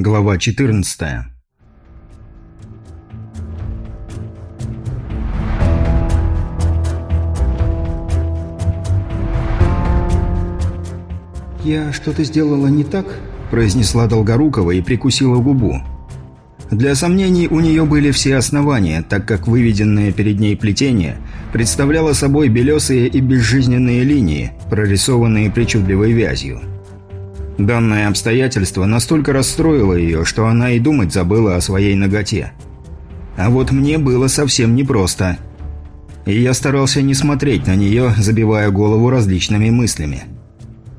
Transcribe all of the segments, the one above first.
Глава 14 «Я что-то сделала не так?» – произнесла Долгорукова и прикусила губу. Для сомнений у нее были все основания, так как выведенное перед ней плетение представляло собой белесые и безжизненные линии, прорисованные причудливой вязью. Данное обстоятельство настолько расстроило ее, что она и думать забыла о своей ноготе. А вот мне было совсем непросто. И я старался не смотреть на нее, забивая голову различными мыслями.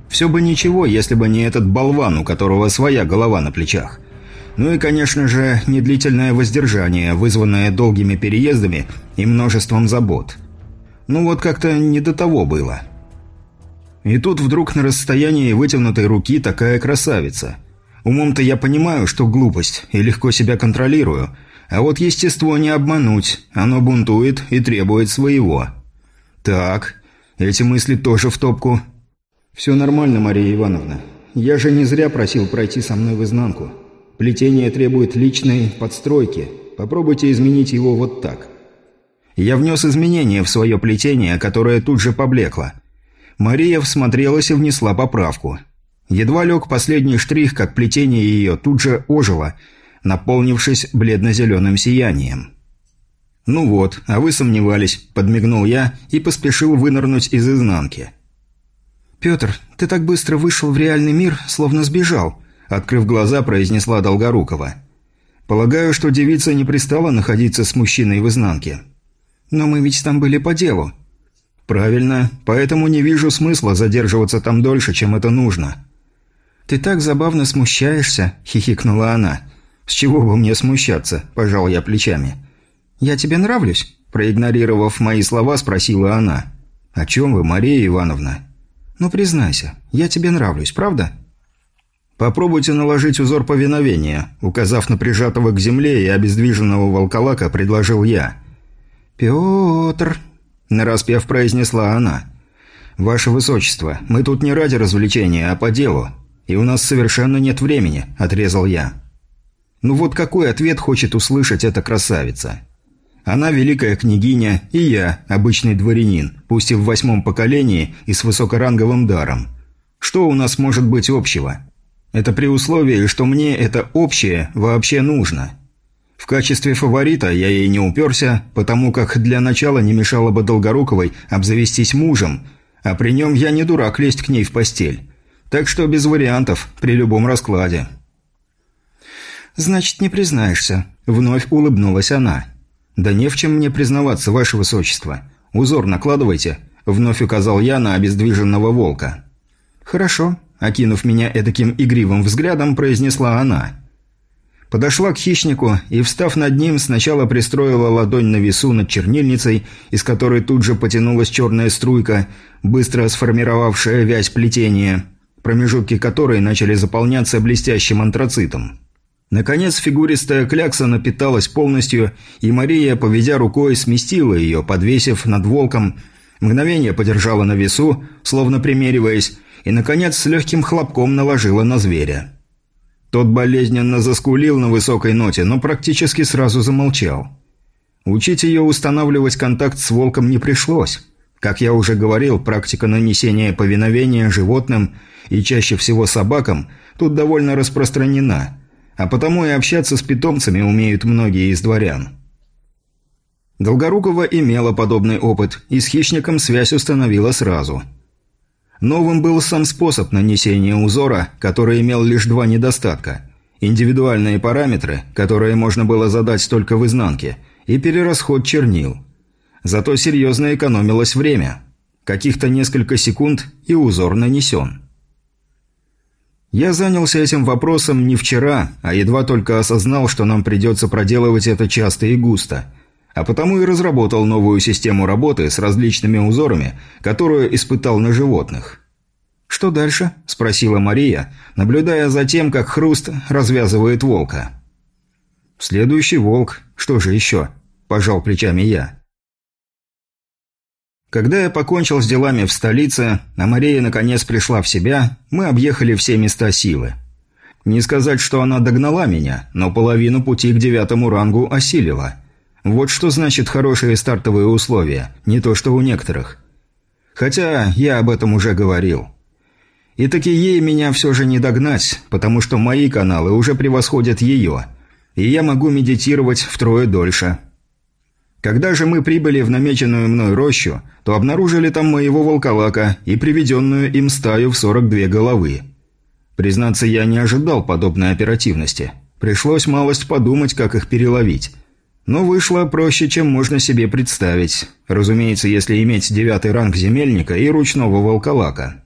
Все бы ничего, если бы не этот болван, у которого своя голова на плечах. Ну и, конечно же, недлительное воздержание, вызванное долгими переездами и множеством забот. Ну вот как-то не до того было. И тут вдруг на расстоянии вытянутой руки такая красавица. Умом-то я понимаю, что глупость, и легко себя контролирую, а вот естество не обмануть, оно бунтует и требует своего. Так, эти мысли тоже в топку. «Все нормально, Мария Ивановна. Я же не зря просил пройти со мной в изнанку. Плетение требует личной подстройки. Попробуйте изменить его вот так». Я внес изменения в свое плетение, которое тут же поблекло – Мария всмотрелась и внесла поправку. Едва лег последний штрих, как плетение ее тут же ожило, наполнившись бледно-зеленым сиянием. «Ну вот, а вы сомневались», – подмигнул я и поспешил вынырнуть из изнанки. «Петр, ты так быстро вышел в реальный мир, словно сбежал», – открыв глаза, произнесла Долгорукова. «Полагаю, что девица не пристала находиться с мужчиной в изнанке». «Но мы ведь там были по делу. «Правильно. Поэтому не вижу смысла задерживаться там дольше, чем это нужно». «Ты так забавно смущаешься», – хихикнула она. «С чего бы мне смущаться?» – пожал я плечами. «Я тебе нравлюсь?» – проигнорировав мои слова, спросила она. «О чем вы, Мария Ивановна?» «Ну, признайся, я тебе нравлюсь, правда?» «Попробуйте наложить узор повиновения», – указав на прижатого к земле и обездвиженного волколака, предложил я. «Петр», Нараспев произнесла она. «Ваше Высочество, мы тут не ради развлечения, а по делу. И у нас совершенно нет времени», – отрезал я. «Ну вот какой ответ хочет услышать эта красавица?» Она великая княгиня, и я обычный дворянин, пусть и в восьмом поколении и с высокоранговым даром. Что у нас может быть общего? Это при условии, что мне это общее вообще нужно. В качестве фаворита я ей не уперся, потому как для начала не мешало бы Долгоруковой обзавестись мужем, а при нем я не дурак лезть к ней в постель. Так что без вариантов, при любом раскладе. «Значит, не признаешься», — вновь улыбнулась она. «Да не в чем мне признаваться, ваше высочество. Узор накладывайте», — вновь указал я на обездвиженного волка. «Хорошо», — окинув меня эдаким игривым взглядом, произнесла она. Подошла к хищнику и, встав над ним, сначала пристроила ладонь на весу над чернильницей, из которой тут же потянулась черная струйка, быстро сформировавшая вязь плетения, промежутки которой начали заполняться блестящим антрацитом. Наконец фигуристая клякса напиталась полностью, и Мария, поведя рукой, сместила ее, подвесив над волком, мгновение подержала на весу, словно примериваясь, и, наконец, с легким хлопком наложила на зверя. Тот болезненно заскулил на высокой ноте, но практически сразу замолчал. Учить ее устанавливать контакт с волком не пришлось. Как я уже говорил, практика нанесения повиновения животным и чаще всего собакам тут довольно распространена, а потому и общаться с питомцами умеют многие из дворян. Долгорукова имела подобный опыт, и с хищником связь установила сразу – Новым был сам способ нанесения узора, который имел лишь два недостатка. Индивидуальные параметры, которые можно было задать только в изнанке, и перерасход чернил. Зато серьезно экономилось время. Каких-то несколько секунд, и узор нанесен. Я занялся этим вопросом не вчера, а едва только осознал, что нам придется проделывать это часто и густо. А потому и разработал новую систему работы с различными узорами, которую испытал на животных. «Что дальше?» – спросила Мария, наблюдая за тем, как хруст развязывает волка. «Следующий волк. Что же еще?» – пожал плечами я. Когда я покончил с делами в столице, а Мария наконец пришла в себя, мы объехали все места силы. Не сказать, что она догнала меня, но половину пути к девятому рангу осилила. Вот что значит хорошие стартовые условия, не то что у некоторых. Хотя я об этом уже говорил. И таки ей меня все же не догнать, потому что мои каналы уже превосходят ее, и я могу медитировать втрое дольше. Когда же мы прибыли в намеченную мной рощу, то обнаружили там моего волколака и приведенную им стаю в 42 головы. Признаться, я не ожидал подобной оперативности. Пришлось малость подумать, как их переловить. Но вышло проще, чем можно себе представить. Разумеется, если иметь девятый ранг земельника и ручного волколака.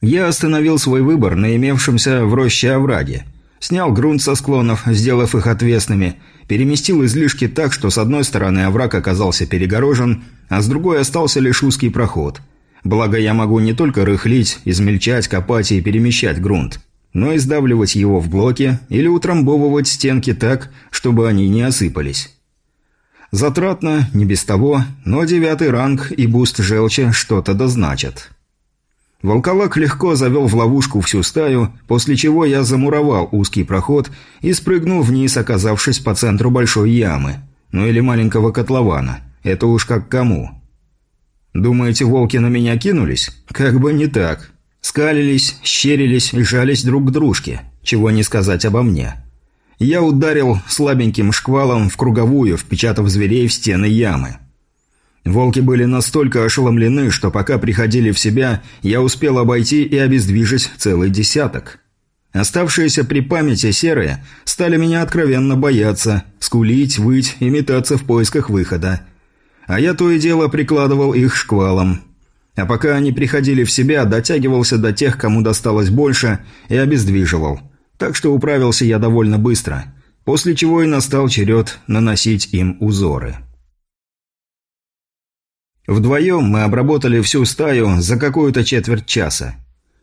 Я остановил свой выбор на имевшемся в роще овраге. Снял грунт со склонов, сделав их отвесными, переместил излишки так, что с одной стороны овраг оказался перегорожен, а с другой остался лишь узкий проход – Благо я могу не только рыхлить, измельчать, копать и перемещать грунт, но и сдавливать его в блоки или утрамбовывать стенки так, чтобы они не осыпались. Затратно, не без того, но девятый ранг и буст желчи что-то да значат. Волколак легко завел в ловушку всю стаю, после чего я замуровал узкий проход и спрыгнул вниз, оказавшись по центру большой ямы. Ну или маленького котлована. Это уж как кому. Думаете, волки на меня кинулись? Как бы не так. Скалились, щерились жались друг к дружке. Чего не сказать обо мне. Я ударил слабеньким шквалом в круговую, впечатав зверей в стены ямы. Волки были настолько ошеломлены, что пока приходили в себя, я успел обойти и обездвижить целый десяток. Оставшиеся при памяти серые стали меня откровенно бояться, скулить, выть и метаться в поисках выхода. А я то и дело прикладывал их шквалом. А пока они приходили в себя, дотягивался до тех, кому досталось больше, и обездвиживал. Так что управился я довольно быстро. После чего и настал черед наносить им узоры. Вдвоем мы обработали всю стаю за какую-то четверть часа.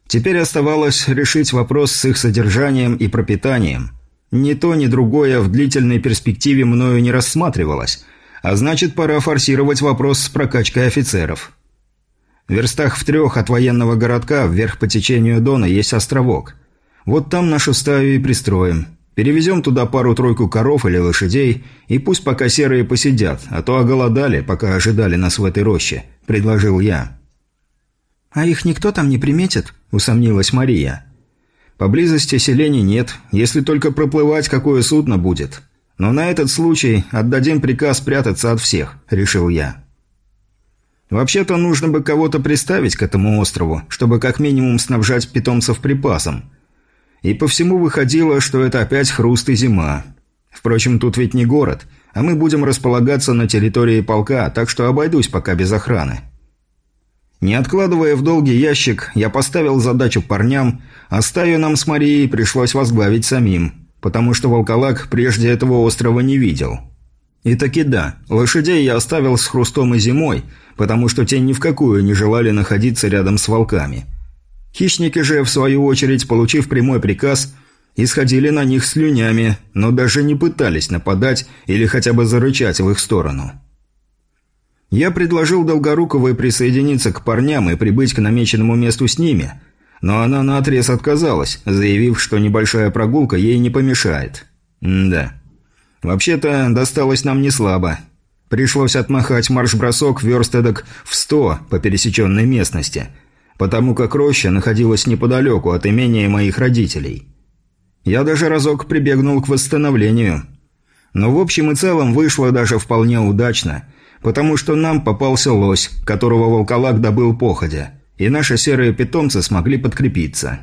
Теперь оставалось решить вопрос с их содержанием и пропитанием. Ни то, ни другое в длительной перспективе мною не рассматривалось – а значит, пора форсировать вопрос с прокачкой офицеров. В верстах в трех от военного городка вверх по течению Дона есть островок. Вот там нашу стаю и пристроим. Перевезем туда пару-тройку коров или лошадей, и пусть пока серые посидят, а то оголодали, пока ожидали нас в этой роще», – предложил я. «А их никто там не приметит?» – усомнилась Мария. «Поблизости селений нет, если только проплывать, какое судно будет. Но на этот случай отдадим приказ прятаться от всех», – решил я. Вообще-то нужно бы кого-то приставить к этому острову, чтобы как минимум снабжать питомцев припасом. И по всему выходило, что это опять хруст и зима. Впрочем, тут ведь не город, а мы будем располагаться на территории полка, так что обойдусь пока без охраны. Не откладывая в долгий ящик, я поставил задачу парням, а стаю нам с Марией пришлось возглавить самим – потому что волколак прежде этого острова не видел. И таки да, лошадей я оставил с хрустом и зимой, потому что те ни в какую не желали находиться рядом с волками. Хищники же, в свою очередь, получив прямой приказ, исходили на них слюнями, но даже не пытались нападать или хотя бы зарычать в их сторону. Я предложил Долгоруковой присоединиться к парням и прибыть к намеченному месту с ними – но она наотрез отказалась, заявив, что небольшая прогулка ей не помешает. М да. Вообще-то, досталось нам не слабо. Пришлось отмахать марш-бросок верст в сто по пересеченной местности, потому как роща находилась неподалеку от имения моих родителей. Я даже разок прибегнул к восстановлению. Но в общем и целом вышло даже вполне удачно, потому что нам попался лось, которого волколак добыл походя – и наши серые питомцы смогли подкрепиться.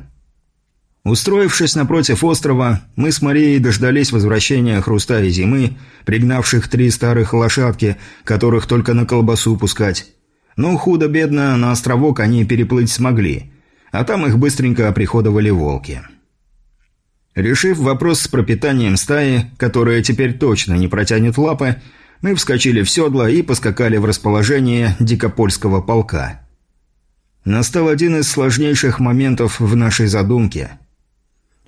Устроившись напротив острова, мы с Марией дождались возвращения Хруста и Зимы, пригнавших три старых лошадки, которых только на колбасу пускать. Но худо-бедно на островок они переплыть смогли, а там их быстренько оприходовали волки. Решив вопрос с пропитанием стаи, которая теперь точно не протянет лапы, мы вскочили в седло и поскакали в расположение дикопольского полка – Настал один из сложнейших моментов в нашей задумке.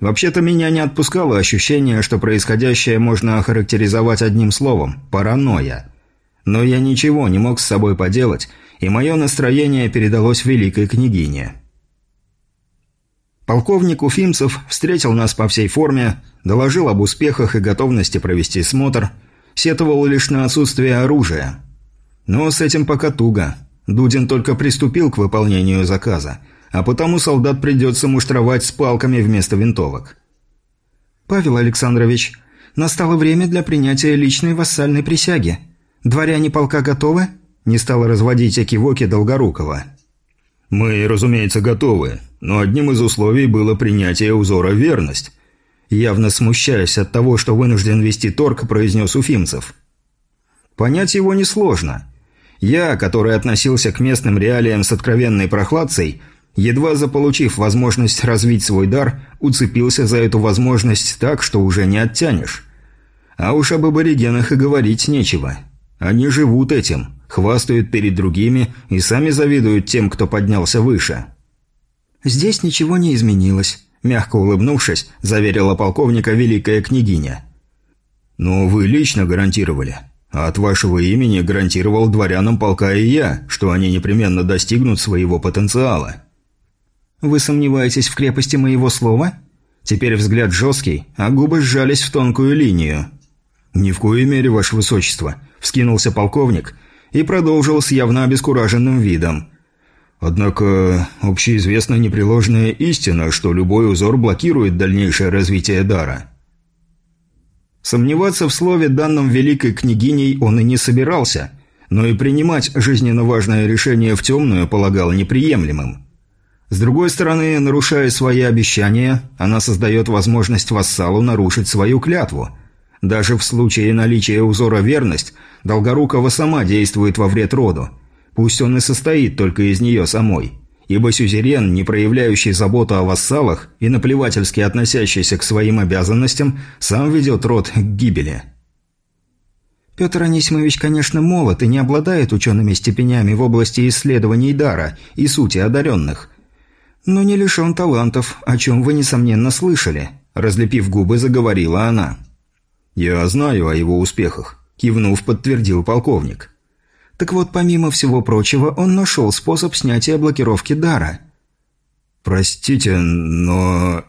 Вообще-то меня не отпускало ощущение, что происходящее можно охарактеризовать одним словом – паранойя. Но я ничего не мог с собой поделать, и мое настроение передалось великой княгине. Полковник Уфимцев встретил нас по всей форме, доложил об успехах и готовности провести смотр, сетовал лишь на отсутствие оружия. Но с этим пока туго. Дудин только приступил к выполнению заказа, а потому солдат придется муштровать с палками вместо винтовок. «Павел Александрович, настало время для принятия личной вассальной присяги. Дворяне полка готовы?» Не стала разводить Экивоки Долгорукова. «Мы, разумеется, готовы, но одним из условий было принятие узора «Верность», явно смущаясь от того, что вынужден вести торг, произнес Уфимцев. Понять его несложно. Я, который относился к местным реалиям с откровенной прохладцей, едва заполучив возможность развить свой дар, уцепился за эту возможность так, что уже не оттянешь. А уж об аборигенах и говорить нечего. Они живут этим, хвастают перед другими и сами завидуют тем, кто поднялся выше. «Здесь ничего не изменилось», – мягко улыбнувшись, заверила полковника великая княгиня. «Но вы лично гарантировали. От вашего имени гарантировал дворянам полка и я, что они непременно достигнут своего потенциала». «Вы сомневаетесь в крепости моего слова?» Теперь взгляд жесткий, а губы сжались в тонкую линию. «Ни в коей мере, ваше высочество», – вскинулся полковник и продолжил с явно обескураженным видом. «Однако общеизвестна непреложная истина, что любой узор блокирует дальнейшее развитие дара». Сомневаться в слове, данном великой княгиней, он и не собирался, но и принимать жизненно важное решение в темную полагал неприемлемым. С другой стороны, нарушая свои обещания, она создает возможность вассалу нарушить свою клятву. Даже в случае наличия узора «верность» Долгорукова сама действует во вред роду. Пусть он и состоит только из нее самой ибо сюзерен, не проявляющий заботу о вассалах и наплевательски относящийся к своим обязанностям, сам ведет род к гибели. Петр Анисимович, конечно, молод и не обладает учеными степенями в области исследований дара и сути одаренных, но не лишен талантов, о чем вы, несомненно, слышали», – разлепив губы, заговорила она. «Я знаю о его успехах», – кивнув, подтвердил полковник. Так вот, помимо всего прочего, он нашел способ снятия блокировки дара. «Простите, но...»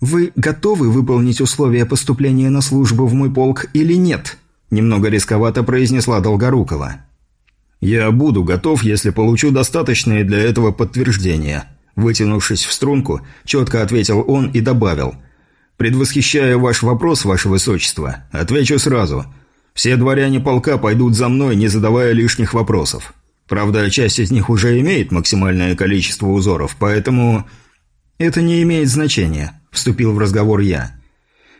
«Вы готовы выполнить условия поступления на службу в мой полк или нет?» Немного рисковато произнесла Долгорукова. «Я буду готов, если получу достаточные для этого подтверждения», вытянувшись в струнку, четко ответил он и добавил. «Предвосхищая ваш вопрос, ваше высочество, отвечу сразу. Все дворяне полка пойдут за мной, не задавая лишних вопросов. Правда, часть из них уже имеет максимальное количество узоров, поэтому... «Это не имеет значения», – вступил в разговор я.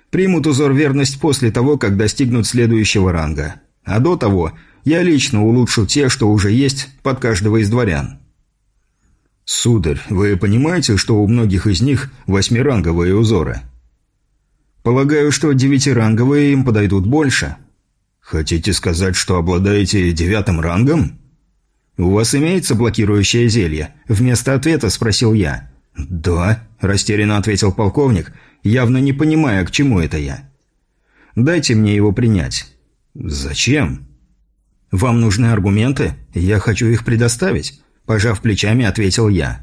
«Примут узор верность после того, как достигнут следующего ранга. А до того я лично улучшу те, что уже есть под каждого из дворян». «Сударь, вы понимаете, что у многих из них восьмиранговые узоры?» «Полагаю, что девятиранговые им подойдут больше». «Хотите сказать, что обладаете девятым рангом?» «У вас имеется блокирующее зелье?» Вместо ответа спросил я. «Да», – растерянно ответил полковник, явно не понимая, к чему это я. «Дайте мне его принять». «Зачем?» «Вам нужны аргументы? Я хочу их предоставить», – пожав плечами, ответил я.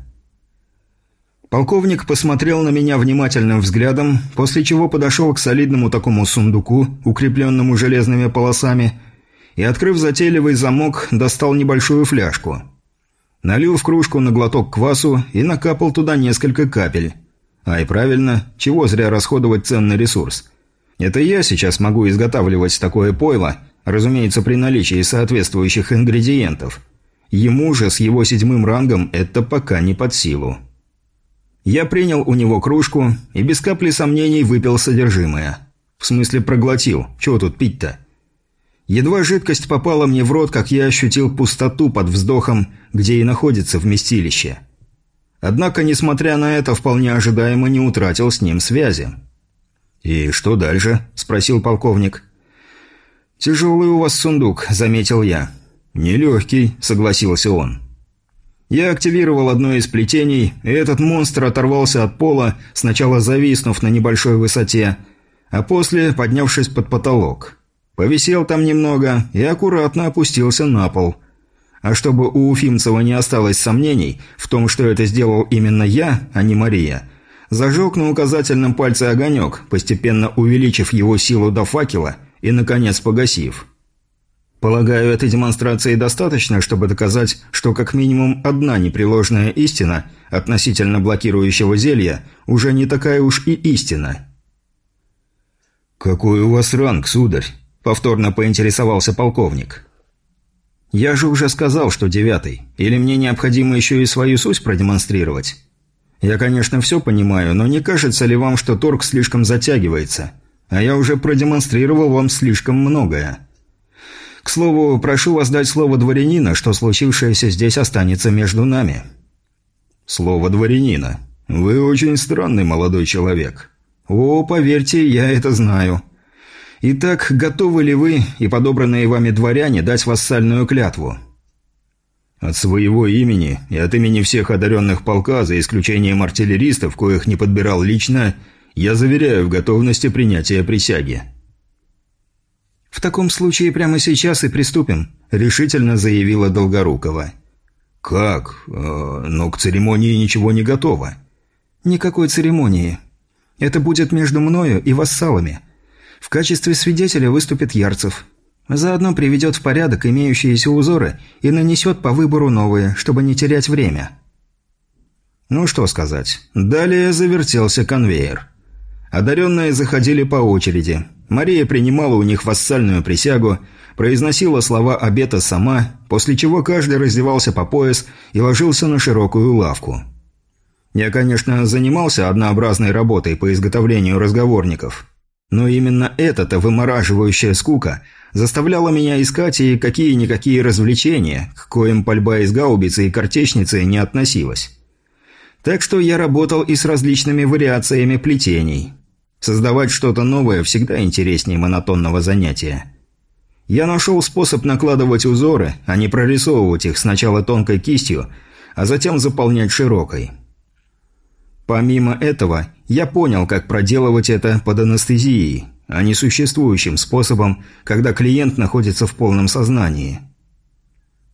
Полковник посмотрел на меня внимательным взглядом, после чего подошел к солидному такому сундуку, укрепленному железными полосами, и, открыв затейливый замок, достал небольшую фляжку. Налил в кружку на глоток квасу и накапал туда несколько капель. А и правильно, чего зря расходовать ценный ресурс. Это я сейчас могу изготавливать такое пойло, разумеется, при наличии соответствующих ингредиентов. Ему же с его седьмым рангом это пока не под силу. Я принял у него кружку и без капли сомнений выпил содержимое. В смысле проглотил. Чего тут пить-то? Едва жидкость попала мне в рот, как я ощутил пустоту под вздохом, где и находится вместилище. Однако, несмотря на это, вполне ожидаемо не утратил с ним связи. «И что дальше?» – спросил полковник. «Тяжелый у вас сундук», – заметил я. «Нелегкий», – согласился он. Я активировал одно из плетений, и этот монстр оторвался от пола, сначала зависнув на небольшой высоте, а после поднявшись под потолок. Повисел там немного и аккуратно опустился на пол. А чтобы у Уфимцева не осталось сомнений в том, что это сделал именно я, а не Мария, Зажег на указательном пальце огонек, постепенно увеличив его силу до факела и, наконец, погасив. Полагаю, этой демонстрации достаточно, чтобы доказать, что как минимум одна непреложная истина относительно блокирующего зелья уже не такая уж и истина. «Какой у вас ранг, сударь?» – повторно поинтересовался полковник. «Я же уже сказал, что девятый. Или мне необходимо еще и свою суть продемонстрировать? Я, конечно, все понимаю, но не кажется ли вам, что торг слишком затягивается? А я уже продемонстрировал вам слишком многое». К слову, прошу вас дать слово дворянина, что случившееся здесь останется между нами». «Слово дворянина. Вы очень странный молодой человек». «О, поверьте, я это знаю». «Итак, готовы ли вы и подобранные вами дворяне дать вассальную клятву?» «От своего имени и от имени всех одаренных полка, за исключением артиллеристов, коих не подбирал лично, я заверяю в готовности принятия присяги». «В таком случае прямо сейчас и приступим», – решительно заявила Долгорукова. «Как? Э, но к церемонии ничего не готово». «Никакой церемонии. Это будет между мною и вассалами. В качестве свидетеля выступит Ярцев. Заодно приведет в порядок имеющиеся узоры и нанесет по выбору новые, чтобы не терять время». Ну что сказать. Далее завертелся конвейер. Одаренные заходили по очереди. Мария принимала у них вассальную присягу, произносила слова обета сама, после чего каждый раздевался по пояс и ложился на широкую лавку. Я, конечно, занимался однообразной работой по изготовлению разговорников, но именно эта-то вымораживающая скука заставляла меня искать и какие-никакие развлечения, к коим пальба из гаубицы и картечницы не относилась. Так что я работал и с различными вариациями плетений – Создавать что-то новое всегда интереснее монотонного занятия. Я нашел способ накладывать узоры, а не прорисовывать их сначала тонкой кистью, а затем заполнять широкой. Помимо этого, я понял, как проделывать это под анестезией, а не существующим способом, когда клиент находится в полном сознании.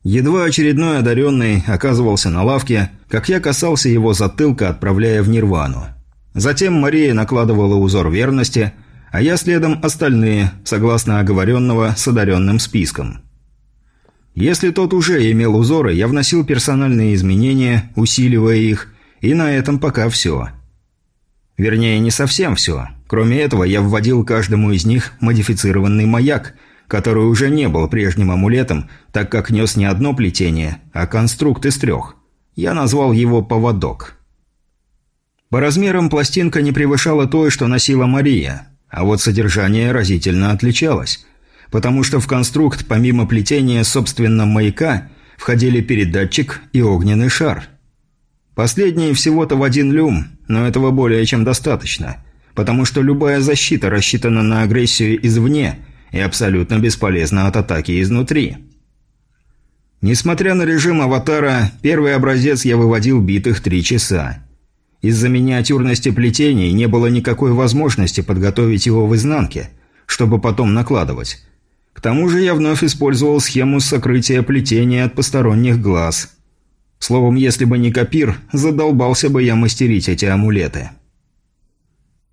Едва очередной одаренный оказывался на лавке, как я касался его затылка, отправляя в нирвану. Затем Мария накладывала узор верности, а я следом остальные, согласно оговоренного с одаренным списком. Если тот уже имел узоры, я вносил персональные изменения, усиливая их, и на этом пока все. Вернее, не совсем все. Кроме этого, я вводил каждому из них модифицированный маяк, который уже не был прежним амулетом, так как нес не одно плетение, а конструкт из трех. Я назвал его «поводок». По размерам пластинка не превышала той, что носила Мария, а вот содержание разительно отличалось, потому что в конструкт помимо плетения собственно маяка входили передатчик и огненный шар. Последний всего-то в один люм, но этого более чем достаточно, потому что любая защита рассчитана на агрессию извне и абсолютно бесполезна от атаки изнутри. Несмотря на режим аватара, первый образец я выводил битых три часа. Из-за миниатюрности плетений не было никакой возможности подготовить его в изнанке, чтобы потом накладывать. К тому же я вновь использовал схему сокрытия плетения от посторонних глаз. Словом, если бы не копир, задолбался бы я мастерить эти амулеты.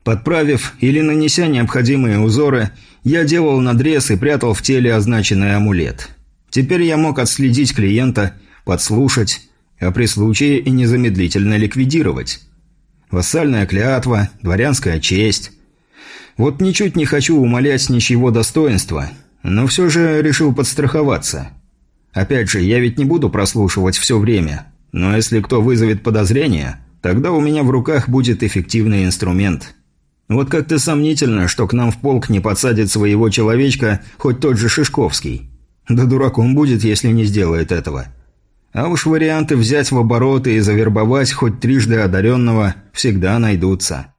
Подправив или нанеся необходимые узоры, я делал надрез и прятал в теле означенный амулет. Теперь я мог отследить клиента, подслушать, а при случае и незамедлительно ликвидировать. Вассальная клятва, дворянская честь. Вот ничуть не хочу умолять ничего достоинства, но все же решил подстраховаться. Опять же, я ведь не буду прослушивать все время, но если кто вызовет подозрение, тогда у меня в руках будет эффективный инструмент. Вот как-то сомнительно, что к нам в полк не подсадит своего человечка хоть тот же Шишковский. Да дураком будет, если не сделает этого. А уж варианты взять в обороты и завербовать хоть трижды одаренного всегда найдутся.